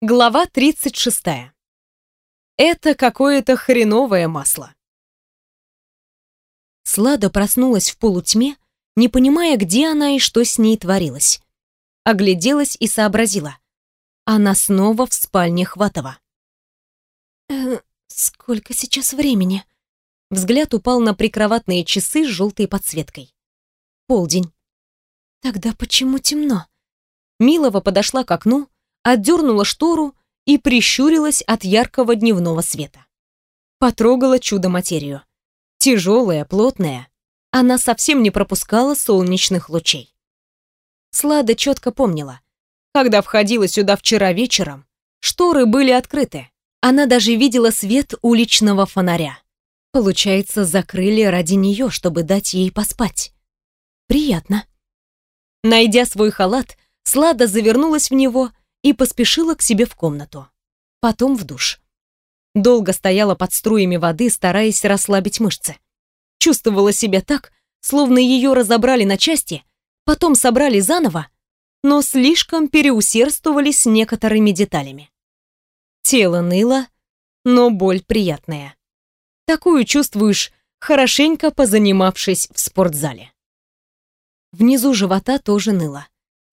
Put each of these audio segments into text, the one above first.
Глава 36. Это какое-то хреновое масло. Слада проснулась в полутьме, не понимая, где она и что с ней творилось. Огляделась и сообразила. Она снова в спальне Хватова. «Э, сколько сейчас времени?» Взгляд упал на прикроватные часы с желтой подсветкой. Полдень. «Тогда почему темно?» Милова подошла к окну, отдернула штору и прищурилась от яркого дневного света. Потрогала чудо-материю. Тяжелая, плотная. Она совсем не пропускала солнечных лучей. Слада четко помнила. Когда входила сюда вчера вечером, шторы были открыты. Она даже видела свет уличного фонаря. Получается, закрыли ради нее, чтобы дать ей поспать. Приятно. Найдя свой халат, Слада завернулась в него и поспешила к себе в комнату. Потом в душ. Долго стояла под струями воды, стараясь расслабить мышцы. Чувствовала себя так, словно ее разобрали на части, потом собрали заново, но слишком переусердствовали с некоторыми деталями. Тело ныло, но боль приятная. Такую чувствуешь, хорошенько позанимавшись в спортзале. Внизу живота тоже ныло.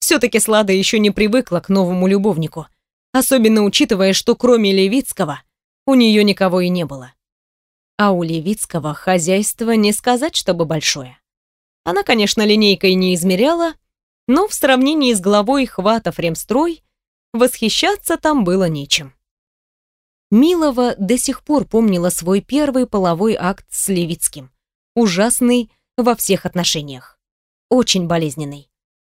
Все-таки Слада еще не привыкла к новому любовнику, особенно учитывая, что кроме Левицкого у нее никого и не было. А у Левицкого хозяйство не сказать, чтобы большое. Она, конечно, линейкой не измеряла, но в сравнении с главой хватов ремстрой восхищаться там было нечем. Милова до сих пор помнила свой первый половой акт с Левицким. Ужасный во всех отношениях. Очень болезненный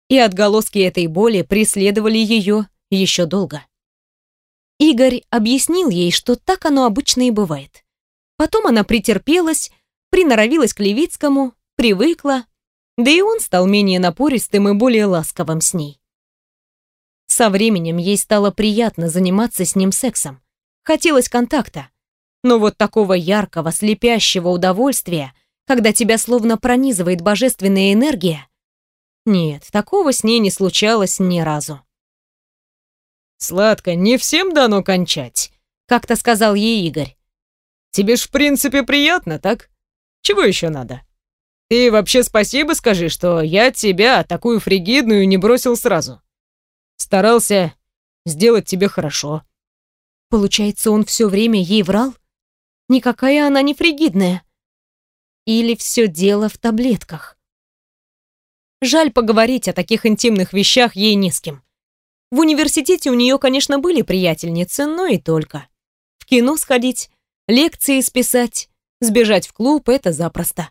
и отголоски этой боли преследовали ее еще долго. Игорь объяснил ей, что так оно обычно и бывает. Потом она претерпелась, приноровилась к Левицкому, привыкла, да и он стал менее напористым и более ласковым с ней. Со временем ей стало приятно заниматься с ним сексом. Хотелось контакта. Но вот такого яркого, слепящего удовольствия, когда тебя словно пронизывает божественная энергия, нет, такого с ней не случалось ни разу. «Сладко, не всем дано кончать», — как-то сказал ей Игорь. «Тебе ж в принципе приятно, так? Чего еще надо? Ты вообще спасибо скажи, что я тебя, такую фригидную, не бросил сразу. Старался сделать тебе хорошо». Получается, он все время ей врал? Никакая она не фригидная. Или все дело в таблетках? Жаль поговорить о таких интимных вещах ей не с кем. В университете у нее, конечно, были приятельницы, но и только. В кино сходить, лекции списать, сбежать в клуб — это запросто.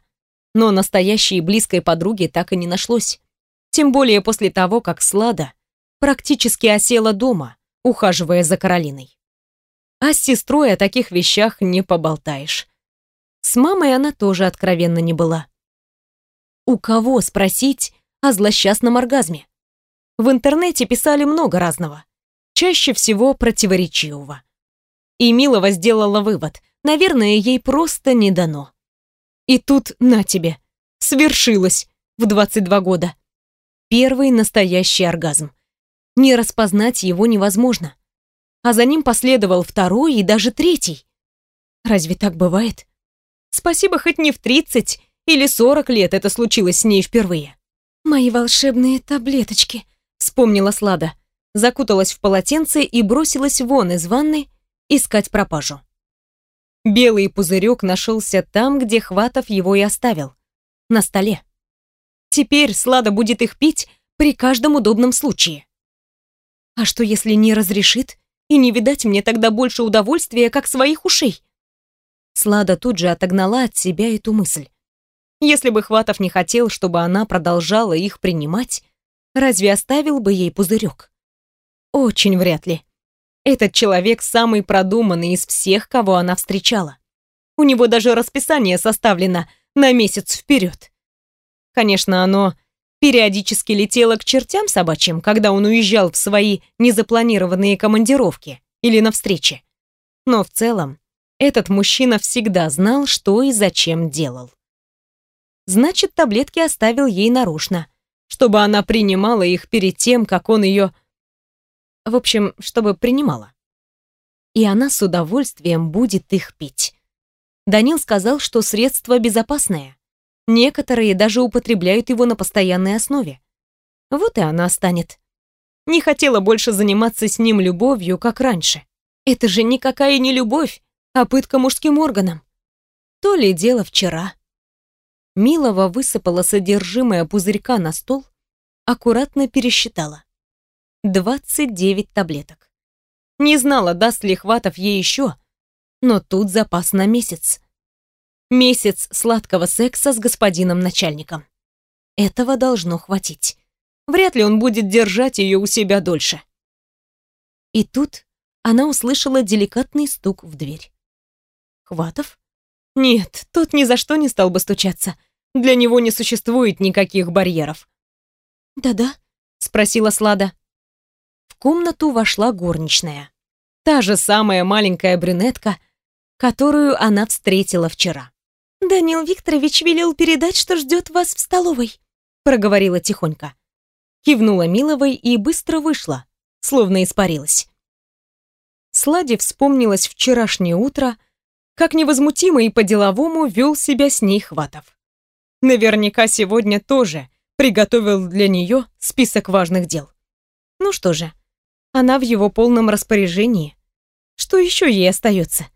Но настоящей близкой подруги так и не нашлось. Тем более после того, как Слада практически осела дома, ухаживая за Каролиной. А с сестрой о таких вещах не поболтаешь. С мамой она тоже откровенно не была. У кого спросить, о злосчастном оргазме. В интернете писали много разного, чаще всего противоречивого. И Милова сделала вывод, наверное, ей просто не дано. И тут, на тебе, свершилось в 22 года. Первый настоящий оргазм. Не распознать его невозможно. А за ним последовал второй и даже третий. Разве так бывает? Спасибо, хоть не в 30 или 40 лет это случилось с ней впервые. «Мои волшебные таблеточки», — вспомнила Слада. Закуталась в полотенце и бросилась вон из ванны искать пропажу. Белый пузырек нашелся там, где Хватов его и оставил. На столе. Теперь Слада будет их пить при каждом удобном случае. А что, если не разрешит, и не видать мне тогда больше удовольствия, как своих ушей? Слада тут же отогнала от себя эту мысль. Если бы Хватов не хотел, чтобы она продолжала их принимать, разве оставил бы ей пузырек? Очень вряд ли. Этот человек самый продуманный из всех, кого она встречала. У него даже расписание составлено на месяц вперед. Конечно, оно периодически летело к чертям собачьим, когда он уезжал в свои незапланированные командировки или на встречи. Но в целом, этот мужчина всегда знал, что и зачем делал. Значит, таблетки оставил ей нарочно, чтобы она принимала их перед тем, как он ее... В общем, чтобы принимала. И она с удовольствием будет их пить. Данил сказал, что средство безопасное. Некоторые даже употребляют его на постоянной основе. Вот и она станет. Не хотела больше заниматься с ним любовью, как раньше. Это же никакая не любовь, а пытка мужским органом. То ли дело вчера. Милова высыпала содержимое пузырька на стол, аккуратно пересчитала. 29 таблеток. Не знала, даст ли Хватов ей еще, но тут запас на месяц. Месяц сладкого секса с господином начальником. Этого должно хватить. Вряд ли он будет держать ее у себя дольше. И тут она услышала деликатный стук в дверь. Хватов? Нет, тот ни за что не стал бы стучаться. Для него не существует никаких барьеров. «Да-да», — спросила Слада. В комнату вошла горничная. Та же самая маленькая брюнетка, которую она встретила вчера. «Данил Викторович велел передать, что ждет вас в столовой», — проговорила тихонько. Кивнула Миловой и быстро вышла, словно испарилась. Сладе вспомнилось вчерашнее утро, как невозмутимо и по-деловому вел себя с ней Хватов. Наверняка сегодня тоже приготовил для нее список важных дел. Ну что же, она в его полном распоряжении. Что еще ей остается?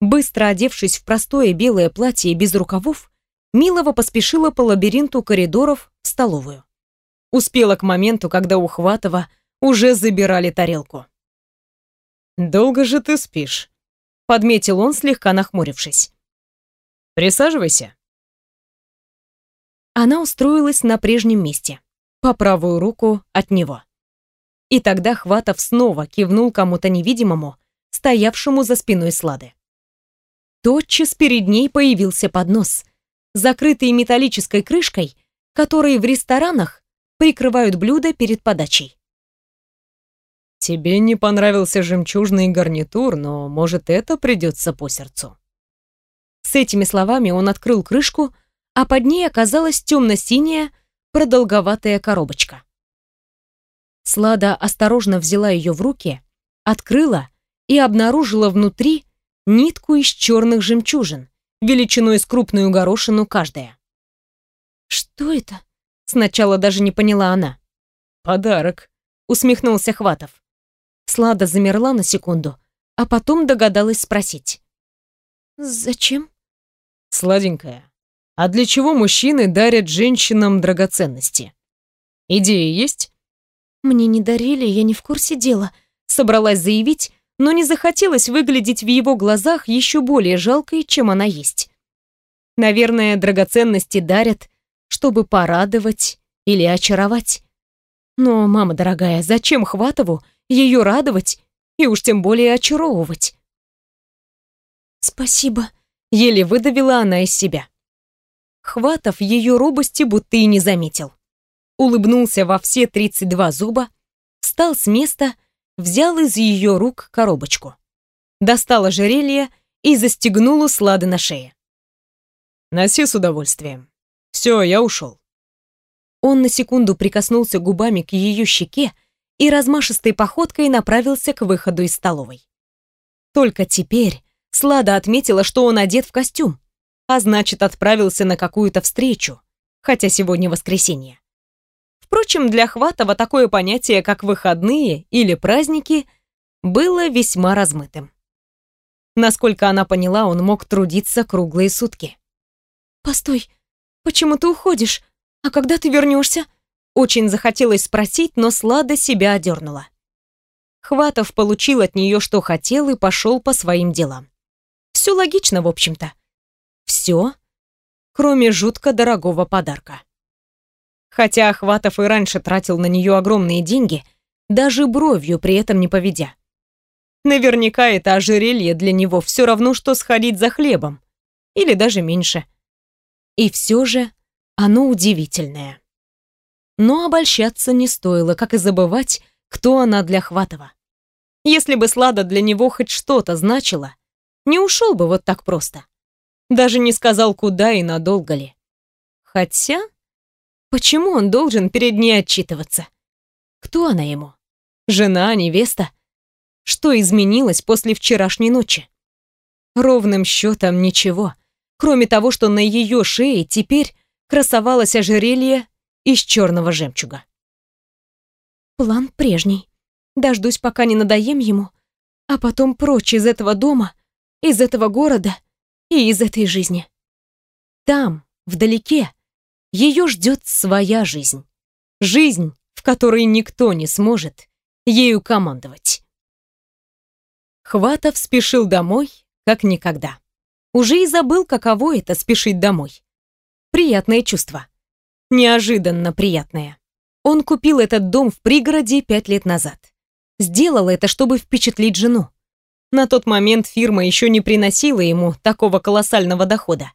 Быстро одевшись в простое белое платье без рукавов, Милова поспешила по лабиринту коридоров в столовую. Успела к моменту, когда у Хватова уже забирали тарелку. «Долго же ты спишь», — подметил он, слегка нахмурившись. «Присаживайся». Она устроилась на прежнем месте, по правую руку от него. И тогда Хватов снова кивнул кому-то невидимому, стоявшему за спиной Слады. Тотчас перед ней появился поднос, закрытый металлической крышкой, которой в ресторанах прикрывают блюда перед подачей. Тебе не понравился жемчужный гарнитур, но, может, это придется по сердцу. С этими словами он открыл крышку, а под ней оказалась темно-синяя, продолговатая коробочка. Слада осторожно взяла ее в руки, открыла и обнаружила внутри нитку из черных жемчужин, величиной с крупную горошину каждая. «Что это?» — сначала даже не поняла она. «Подарок», — усмехнулся Хватов. Слада замерла на секунду, а потом догадалась спросить. «Зачем?» «Сладенькая, а для чего мужчины дарят женщинам драгоценности? Идеи есть?» «Мне не дарили, я не в курсе дела», — собралась заявить, но не захотелось выглядеть в его глазах еще более жалкой, чем она есть. Наверное, драгоценности дарят, чтобы порадовать или очаровать. Но, мама дорогая, зачем Хватову ее радовать и уж тем более очаровывать. «Спасибо», — еле выдавила она из себя. Хватов ее робости будто и не заметил. Улыбнулся во все 32 зуба, встал с места, взял из ее рук коробочку. Достал ожерелье и застегнул услады на шее. «Носи с удовольствием. Все, я ушел». Он на секунду прикоснулся губами к ее щеке, и размашистой походкой направился к выходу из столовой. Только теперь Слада отметила, что он одет в костюм, а значит, отправился на какую-то встречу, хотя сегодня воскресенье. Впрочем, для Хватова такое понятие, как выходные или праздники, было весьма размытым. Насколько она поняла, он мог трудиться круглые сутки. «Постой, почему ты уходишь? А когда ты вернешься?» Очень захотелось спросить, но Слада себя одернула. Хватов получил от нее, что хотел, и пошел по своим делам. Все логично, в общем-то. Все, кроме жутко дорогого подарка. Хотя Хватов и раньше тратил на нее огромные деньги, даже бровью при этом не поведя. Наверняка это ожерелье для него все равно, что сходить за хлебом. Или даже меньше. И все же оно удивительное. Но обольщаться не стоило, как и забывать, кто она для Хватова. Если бы Слада для него хоть что-то значила, не ушел бы вот так просто. Даже не сказал, куда и надолго ли. Хотя, почему он должен перед ней отчитываться? Кто она ему? Жена, невеста? Что изменилось после вчерашней ночи? Ровным счетом ничего, кроме того, что на ее шее теперь красовалось ожерелье из черного жемчуга. План прежний. Дождусь, пока не надоем ему, а потом прочь из этого дома, из этого города и из этой жизни. Там, вдалеке, ее ждет своя жизнь. Жизнь, в которой никто не сможет ею командовать. Хватов спешил домой, как никогда. Уже и забыл, каково это спешить домой. Приятное чувство. Неожиданно приятное. Он купил этот дом в пригороде пять лет назад. Сделал это, чтобы впечатлить жену. На тот момент фирма еще не приносила ему такого колоссального дохода.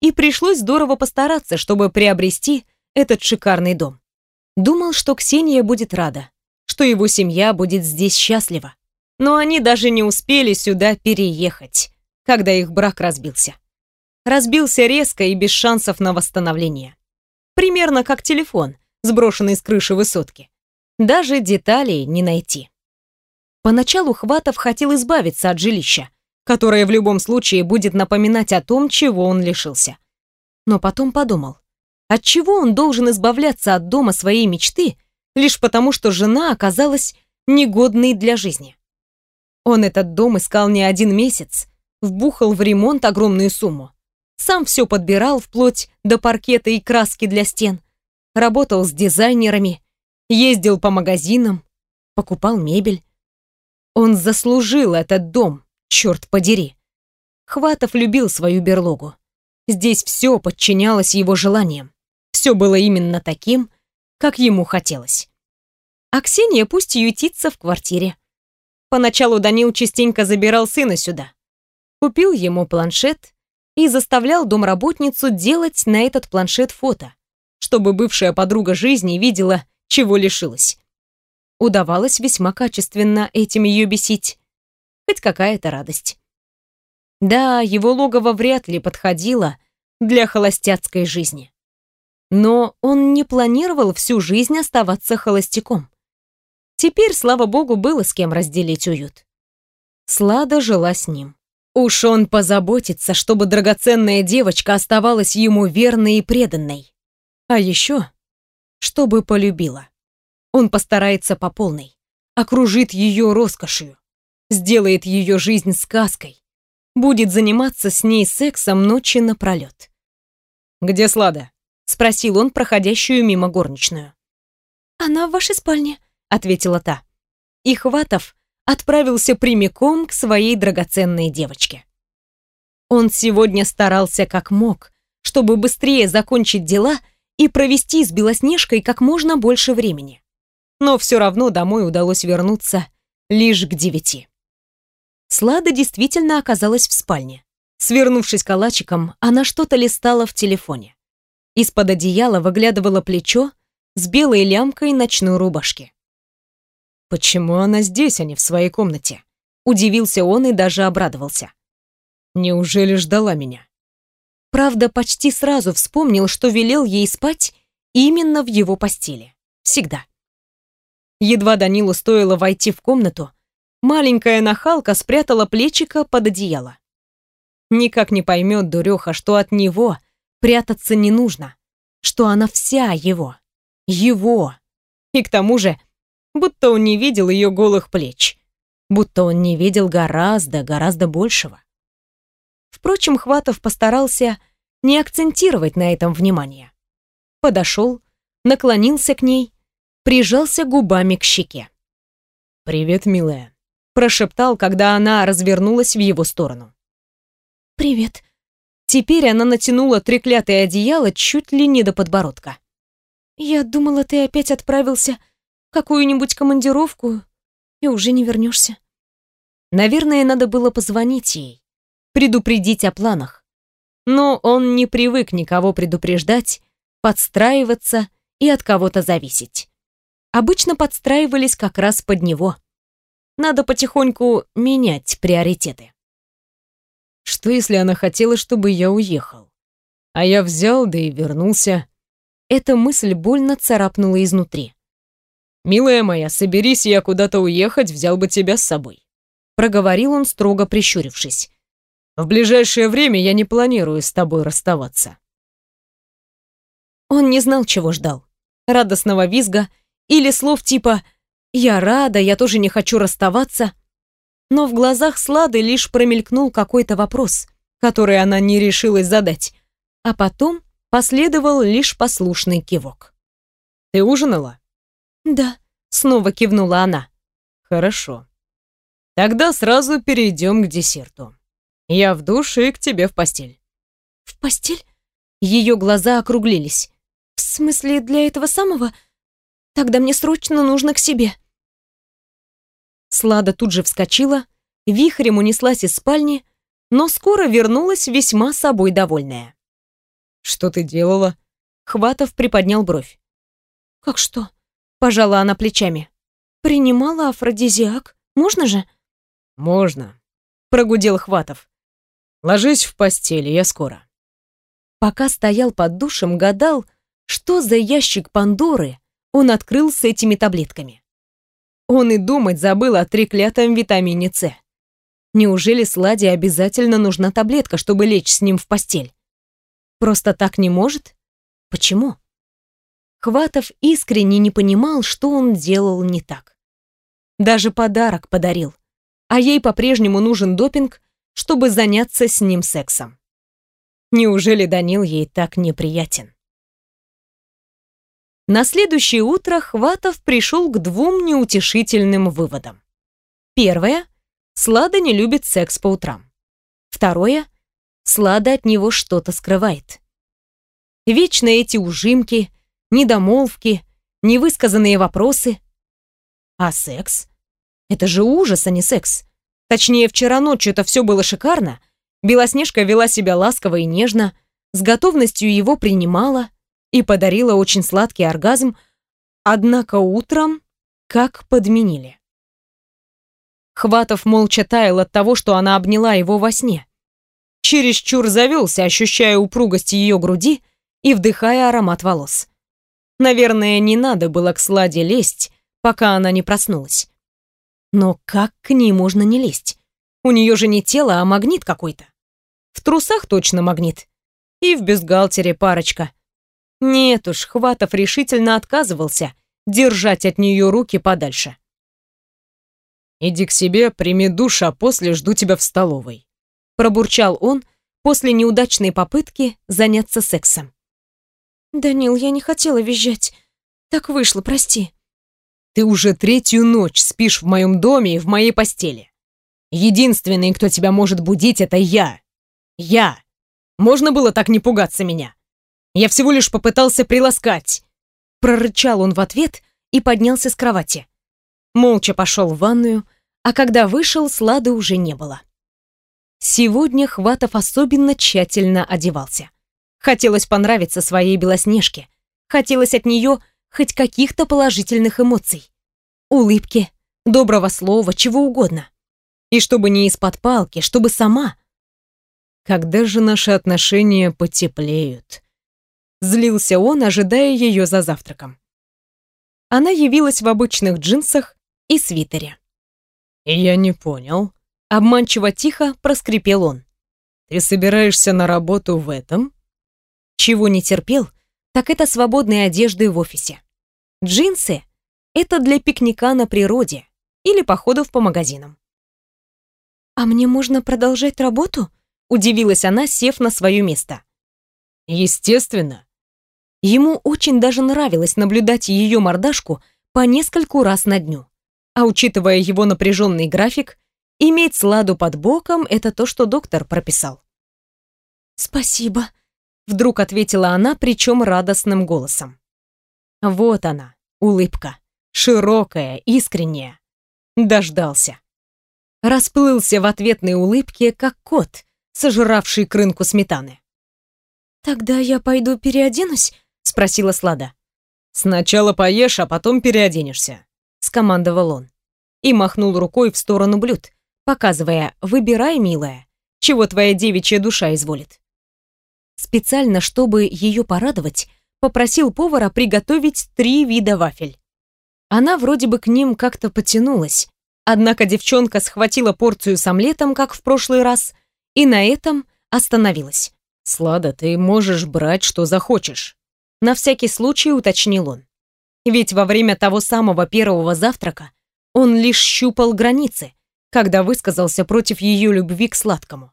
И пришлось здорово постараться, чтобы приобрести этот шикарный дом. Думал, что Ксения будет рада, что его семья будет здесь счастлива. Но они даже не успели сюда переехать, когда их брак разбился. Разбился резко и без шансов на восстановление. Примерно как телефон, сброшенный с крыши высотки. Даже деталей не найти. Поначалу Хватов хотел избавиться от жилища, которое в любом случае будет напоминать о том, чего он лишился. Но потом подумал, отчего он должен избавляться от дома своей мечты, лишь потому что жена оказалась негодной для жизни. Он этот дом искал не один месяц, вбухал в ремонт огромную сумму. Сам все подбирал, вплоть до паркета и краски для стен. Работал с дизайнерами, ездил по магазинам, покупал мебель. Он заслужил этот дом, черт подери. Хватов любил свою берлогу. Здесь все подчинялось его желаниям. Все было именно таким, как ему хотелось. А Ксения пусть ютится в квартире. Поначалу Данил частенько забирал сына сюда. Купил ему планшет, и заставлял домработницу делать на этот планшет фото, чтобы бывшая подруга жизни видела, чего лишилась. Удавалось весьма качественно этим ее бесить. Хоть какая-то радость. Да, его логово вряд ли подходило для холостяцкой жизни. Но он не планировал всю жизнь оставаться холостяком. Теперь, слава богу, было с кем разделить уют. Слада жила с ним. Уж он позаботится, чтобы драгоценная девочка оставалась ему верной и преданной. А еще, чтобы полюбила. Он постарается по полной, окружит ее роскошью, сделает ее жизнь сказкой, будет заниматься с ней сексом ночи напролет. «Где Слада?» — спросил он проходящую мимо горничную. «Она в вашей спальне», — ответила та. И Хватов отправился прямиком к своей драгоценной девочке. Он сегодня старался как мог, чтобы быстрее закончить дела и провести с Белоснежкой как можно больше времени. Но все равно домой удалось вернуться лишь к девяти. Слада действительно оказалась в спальне. Свернувшись калачиком, она что-то листала в телефоне. Из-под одеяла выглядывало плечо с белой лямкой ночной рубашки. Почему она здесь, а не в своей комнате? Удивился он и даже обрадовался. Неужели ждала меня? Правда, почти сразу вспомнил, что велел ей спать именно в его постели. Всегда. Едва Данилу стоило войти в комнату, маленькая нахалка спрятала плечика под одеяло. Никак не поймет дуреха, что от него прятаться не нужно, что она вся его, его. И к тому же будто он не видел ее голых плеч, будто он не видел гораздо, гораздо большего. Впрочем, Хватов постарался не акцентировать на этом внимание. Подошел, наклонился к ней, прижался губами к щеке. «Привет, милая», — прошептал, когда она развернулась в его сторону. «Привет». Теперь она натянула треклятое одеяло чуть ли не до подбородка. «Я думала, ты опять отправился какую-нибудь командировку и уже не вернешься. Наверное, надо было позвонить ей, предупредить о планах. Но он не привык никого предупреждать, подстраиваться и от кого-то зависеть. Обычно подстраивались как раз под него. Надо потихоньку менять приоритеты. Что если она хотела, чтобы я уехал? А я взял, да и вернулся. Эта мысль больно царапнула изнутри. «Милая моя, соберись, я куда-то уехать, взял бы тебя с собой», проговорил он, строго прищурившись. «В ближайшее время я не планирую с тобой расставаться». Он не знал, чего ждал. Радостного визга или слов типа «Я рада, я тоже не хочу расставаться». Но в глазах Слады лишь промелькнул какой-то вопрос, который она не решилась задать, а потом последовал лишь послушный кивок. «Ты ужинала?» «Да», — снова кивнула она. «Хорошо. Тогда сразу перейдем к десерту. Я в душ и к тебе в постель». «В постель?» Ее глаза округлились. «В смысле, для этого самого? Тогда мне срочно нужно к себе». Слада тут же вскочила, вихрем унеслась из спальни, но скоро вернулась весьма собой довольная. «Что ты делала?» Хватов приподнял бровь. «Как что?» Пожала она плечами. «Принимала афродизиак. Можно же?» «Можно», — прогудел Хватов. «Ложись в постели, я скоро». Пока стоял под душем, гадал, что за ящик Пандоры он открыл с этими таблетками. Он и думать забыл о треклятом витамине С. Неужели Сладе обязательно нужна таблетка, чтобы лечь с ним в постель? Просто так не может? Почему? Хватов искренне не понимал, что он делал не так. Даже подарок подарил, а ей по-прежнему нужен допинг, чтобы заняться с ним сексом. Неужели Данил ей так неприятен? На следующее утро Хватов пришел к двум неутешительным выводам. Первое. Слада не любит секс по утрам. Второе. Слада от него что-то скрывает. Вечно эти ужимки, недомолвки, невысказанные вопросы. А секс? Это же ужас, а не секс. Точнее, вчера ночью это все было шикарно. Белоснежка вела себя ласково и нежно, с готовностью его принимала и подарила очень сладкий оргазм, однако утром как подменили. Хватов молча таял от того, что она обняла его во сне. Чересчур завелся, ощущая упругость ее груди и вдыхая аромат волос. Наверное, не надо было к Сладе лезть, пока она не проснулась. Но как к ней можно не лезть? У нее же не тело, а магнит какой-то. В трусах точно магнит. И в бюстгальтере парочка. Нет уж, Хватов решительно отказывался держать от нее руки подальше. «Иди к себе, прими душ, а после жду тебя в столовой», пробурчал он после неудачной попытки заняться сексом. «Данил, я не хотела визжать. Так вышло, прости». «Ты уже третью ночь спишь в моем доме и в моей постели. Единственный, кто тебя может будить, это я. Я. Можно было так не пугаться меня? Я всего лишь попытался приласкать». Прорычал он в ответ и поднялся с кровати. Молча пошел в ванную, а когда вышел, Слады уже не было. Сегодня Хватов особенно тщательно одевался. Хотелось понравиться своей Белоснежке. Хотелось от нее хоть каких-то положительных эмоций. Улыбки, доброго слова, чего угодно. И чтобы не из-под палки, чтобы сама. Когда же наши отношения потеплеют? Злился он, ожидая ее за завтраком. Она явилась в обычных джинсах и свитере. «Я не понял», — обманчиво тихо проскрипел он. «Ты собираешься на работу в этом?» Чего не терпел, так это свободные одежды в офисе. Джинсы — это для пикника на природе или походов по магазинам. «А мне можно продолжать работу?» — удивилась она, сев на свое место. «Естественно». Ему очень даже нравилось наблюдать ее мордашку по нескольку раз на дню. А учитывая его напряженный график, иметь сладу под боком — это то, что доктор прописал. «Спасибо», Вдруг ответила она, причем радостным голосом. Вот она, улыбка. Широкая, искренняя. Дождался. Расплылся в ответной улыбке, как кот, сожравший крынку сметаны. «Тогда я пойду переоденусь?» — спросила Слада. «Сначала поешь, а потом переоденешься», — скомандовал он. И махнул рукой в сторону блюд, показывая «Выбирай, милая, чего твоя девичья душа изволит». Специально, чтобы ее порадовать, попросил повара приготовить три вида вафель. Она вроде бы к ним как-то потянулась, однако девчонка схватила порцию с омлетом, как в прошлый раз, и на этом остановилась. «Слада, ты можешь брать, что захочешь», — на всякий случай уточнил он. Ведь во время того самого первого завтрака он лишь щупал границы, когда высказался против ее любви к сладкому.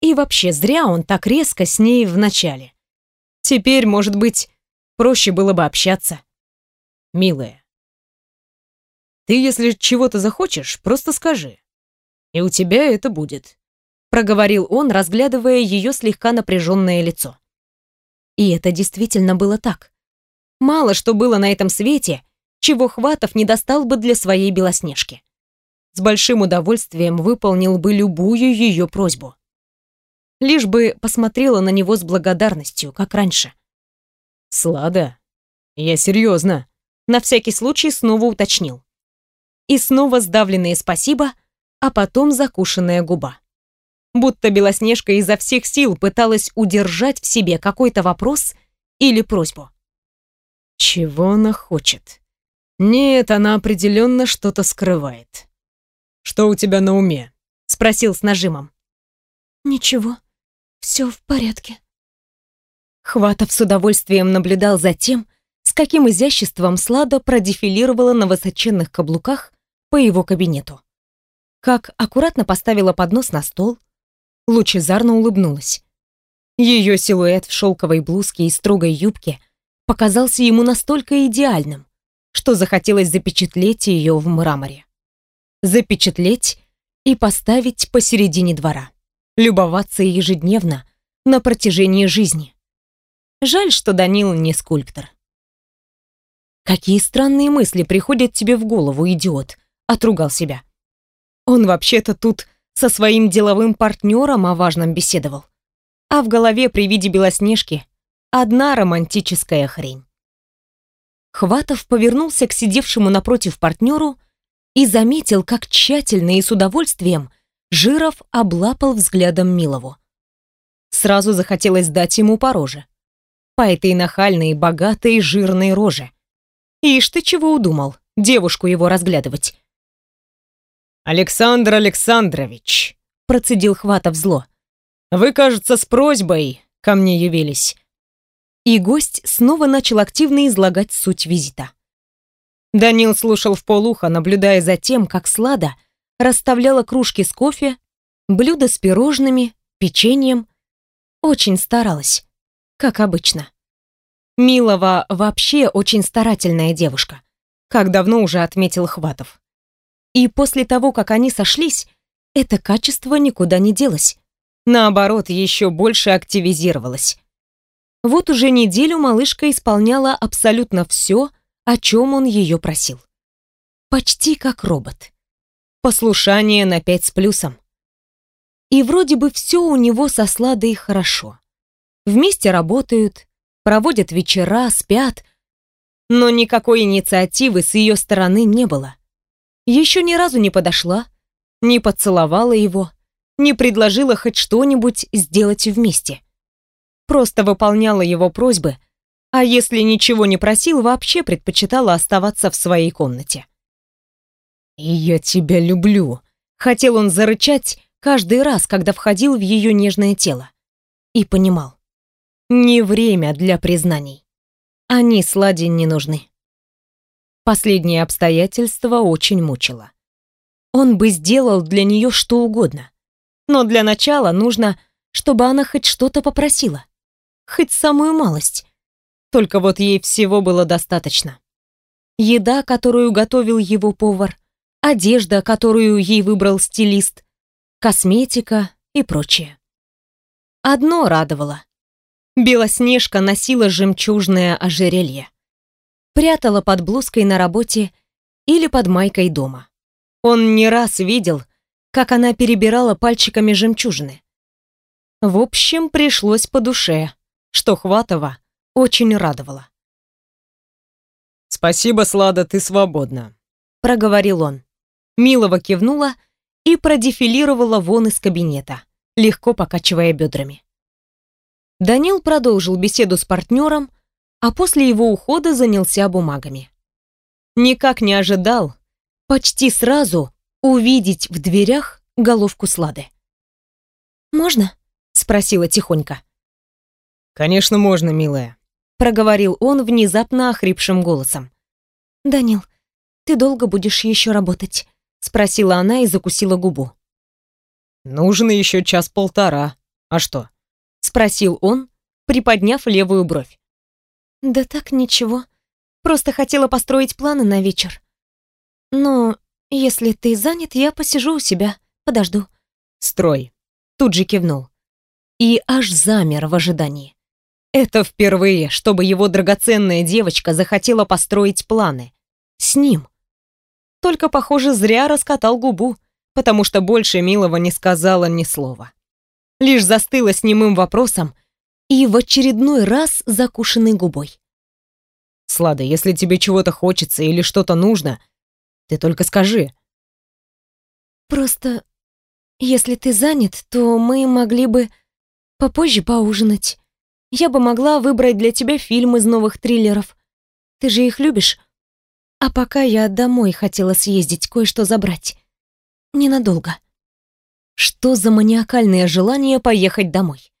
И вообще зря он так резко с ней вначале. Теперь, может быть, проще было бы общаться. Милая, ты, если чего-то захочешь, просто скажи. И у тебя это будет. Проговорил он, разглядывая ее слегка напряженное лицо. И это действительно было так. Мало что было на этом свете, чего Хватов не достал бы для своей Белоснежки. С большим удовольствием выполнил бы любую ее просьбу лишь бы посмотрела на него с благодарностью, как раньше. «Слада, я серьезно», — на всякий случай снова уточнил. И снова сдавленное спасибо, а потом закушенная губа. Будто Белоснежка изо всех сил пыталась удержать в себе какой-то вопрос или просьбу. Чего она хочет? Нет, она определенно что-то скрывает. Что у тебя на уме? Спросил с нажимом. Ничего. Все в порядке. Хватов с удовольствием наблюдал за тем, с каким изяществом Слада продефилировала на высоченных каблуках по его кабинету. Как аккуратно поставила поднос на стол, лучезарно улыбнулась. Ее силуэт в шелковой блузке и строгой юбке показался ему настолько идеальным, что захотелось запечатлеть ее в мраморе. Запечатлеть и поставить посередине двора любоваться ежедневно на протяжении жизни. Жаль, что Данил не скульптор. Какие странные мысли приходят тебе в голову, идиот, отругал себя. Он вообще-то тут со своим деловым партнером о важном беседовал. А в голове при виде Белоснежки одна романтическая хрень. Хватов повернулся к сидевшему напротив партнеру и заметил, как тщательно и с удовольствием Жиров облапал взглядом Милову. Сразу захотелось дать ему по роже. По этой нахальной, богатой, жирной роже. Ишь ты чего удумал, девушку его разглядывать? «Александр Александрович», — процедил Хватов зло, — «вы, кажется, с просьбой ко мне явились». И гость снова начал активно излагать суть визита. Данил слушал в полухо, наблюдая за тем, как Слада — расставляла кружки с кофе, блюда с пирожными, печеньем. Очень старалась, как обычно. Милова вообще очень старательная девушка, как давно уже отметил Хватов. И после того, как они сошлись, это качество никуда не делось. Наоборот, еще больше активизировалось. Вот уже неделю малышка исполняла абсолютно все, о чем он ее просил. Почти как робот. Послушание на пять с плюсом. И вроде бы все у него со Сладой хорошо. Вместе работают, проводят вечера, спят. Но никакой инициативы с ее стороны не было. Еще ни разу не подошла, не поцеловала его, не предложила хоть что-нибудь сделать вместе. Просто выполняла его просьбы, а если ничего не просил, вообще предпочитала оставаться в своей комнате. «Я тебя люблю», — хотел он зарычать каждый раз, когда входил в ее нежное тело. И понимал. Не время для признаний. Они Сладе не нужны. Последнее обстоятельство очень мучило. Он бы сделал для нее что угодно. Но для начала нужно, чтобы она хоть что-то попросила. Хоть самую малость. Только вот ей всего было достаточно. Еда, которую готовил его повар, одежда, которую ей выбрал стилист, косметика и прочее. Одно радовало. Белоснежка носила жемчужное ожерелье. Прятала под блузкой на работе или под майкой дома. Он не раз видел, как она перебирала пальчиками жемчужины. В общем, пришлось по душе, что Хватова очень радовало. «Спасибо, Слада, ты свободна», — проговорил он. Милова кивнула и продефилировала вон из кабинета, легко покачивая бедрами. Данил продолжил беседу с партнером, а после его ухода занялся бумагами. никак не ожидал почти сразу увидеть в дверях головку Слады. «Можно?» — спросила тихонько. «Конечно можно, милая», — проговорил он внезапно охрипшим голосом. «Данил, ты долго будешь еще работать?» — спросила она и закусила губу. «Нужно еще час-полтора. А что?» — спросил он, приподняв левую бровь. «Да так, ничего. Просто хотела построить планы на вечер. Но если ты занят, я посижу у себя, подожду». «Строй», — тут же кивнул. И аж замер в ожидании. Это впервые, чтобы его драгоценная девочка захотела построить планы. С ним. Только, похоже, зря раскатал губу, потому что больше Милова не сказала ни слова. Лишь застыла с немым вопросом и в очередной раз закушенной губой. «Слада, если тебе чего-то хочется или что-то нужно, ты только скажи». «Просто, если ты занят, то мы могли бы попозже поужинать. Я бы могла выбрать для тебя фильм из новых триллеров. Ты же их любишь. А пока я домой хотела съездить, кое-что забрать. Ненадолго. Что за маниакальное желание поехать домой?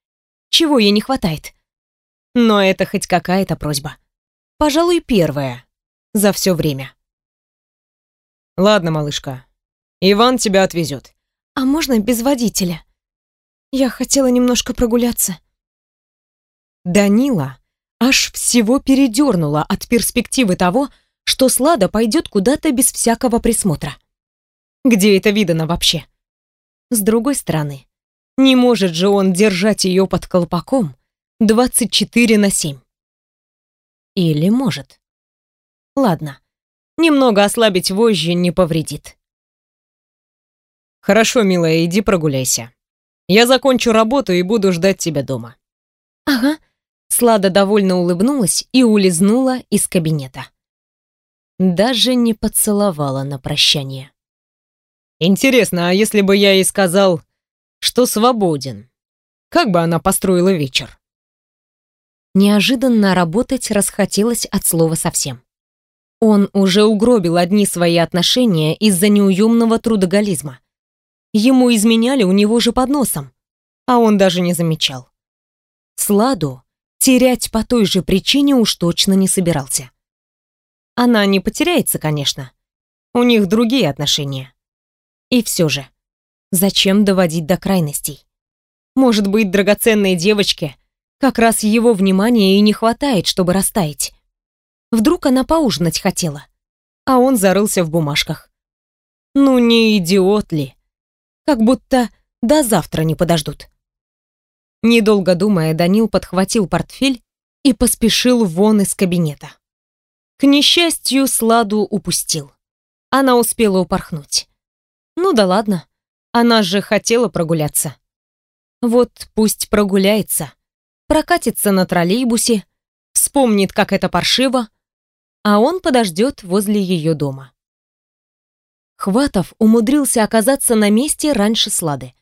Чего ей не хватает? Но это хоть какая-то просьба. Пожалуй, первая за все время. Ладно, малышка. Иван тебя отвезет. А можно без водителя? Я хотела немножко прогуляться. Данила аж всего передернула от перспективы того, что Слада пойдет куда-то без всякого присмотра. Где это видано вообще? С другой стороны, не может же он держать ее под колпаком 24 на 7. Или может? Ладно, немного ослабить вожжи не повредит. Хорошо, милая, иди прогуляйся. Я закончу работу и буду ждать тебя дома. Ага. Слада довольно улыбнулась и улизнула из кабинета даже не поцеловала на прощание. Интересно, а если бы я ей сказал, что свободен? Как бы она построила вечер? Неожиданно работать расхотелось от слова совсем. Он уже угробил одни свои отношения из-за неуемного трудоголизма. Ему изменяли у него же под носом, а он даже не замечал. Сладу терять по той же причине уж точно не собирался. Она не потеряется, конечно. У них другие отношения. И все же, зачем доводить до крайностей? Может быть, драгоценной девочке как раз его внимания и не хватает, чтобы растаять. Вдруг она поужинать хотела, а он зарылся в бумажках. Ну не идиот ли? Как будто до завтра не подождут. Недолго думая, Данил подхватил портфель и поспешил вон из кабинета. К несчастью, Сладу упустил. Она успела упорхнуть. Ну да ладно, она же хотела прогуляться. Вот пусть прогуляется, прокатится на троллейбусе, вспомнит, как это паршиво, а он подождет возле ее дома. Хватов умудрился оказаться на месте раньше Слады.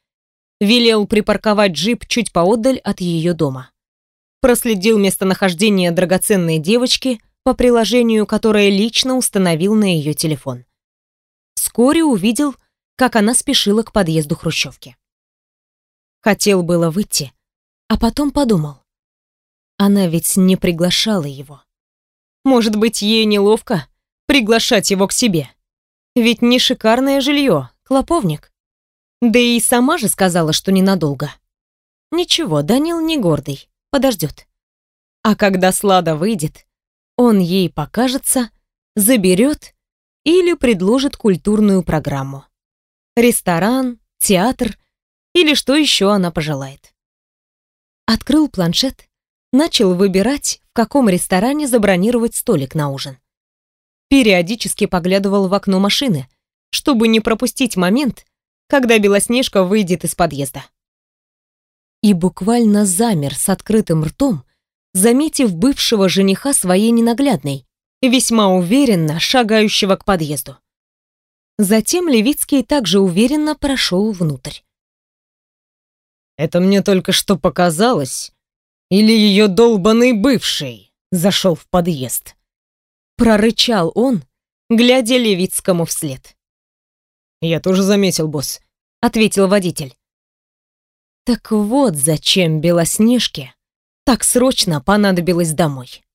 Велел припарковать джип чуть поодаль от ее дома. Проследил местонахождение драгоценной девочки, по приложению, которое лично установил на ее телефон. Вскоре увидел, как она спешила к подъезду хрущевки. Хотел было выйти, а потом подумал. Она ведь не приглашала его. Может быть, ей неловко приглашать его к себе. Ведь не шикарное жилье, клоповник. Да и сама же сказала, что ненадолго. Ничего, Данил не гордый, подождет. А когда Слада выйдет, он ей покажется, заберет или предложит культурную программу. Ресторан, театр или что еще она пожелает. Открыл планшет, начал выбирать, в каком ресторане забронировать столик на ужин. Периодически поглядывал в окно машины, чтобы не пропустить момент, когда Белоснежка выйдет из подъезда. И буквально замер с открытым ртом, заметив бывшего жениха своей ненаглядной, весьма уверенно шагающего к подъезду. Затем Левицкий также уверенно прошел внутрь. «Это мне только что показалось, или ее долбанный бывший зашел в подъезд?» Прорычал он, глядя Левицкому вслед. «Я тоже заметил, босс», — ответил водитель. Так вот зачем Белоснежке так срочно понадобилось домой.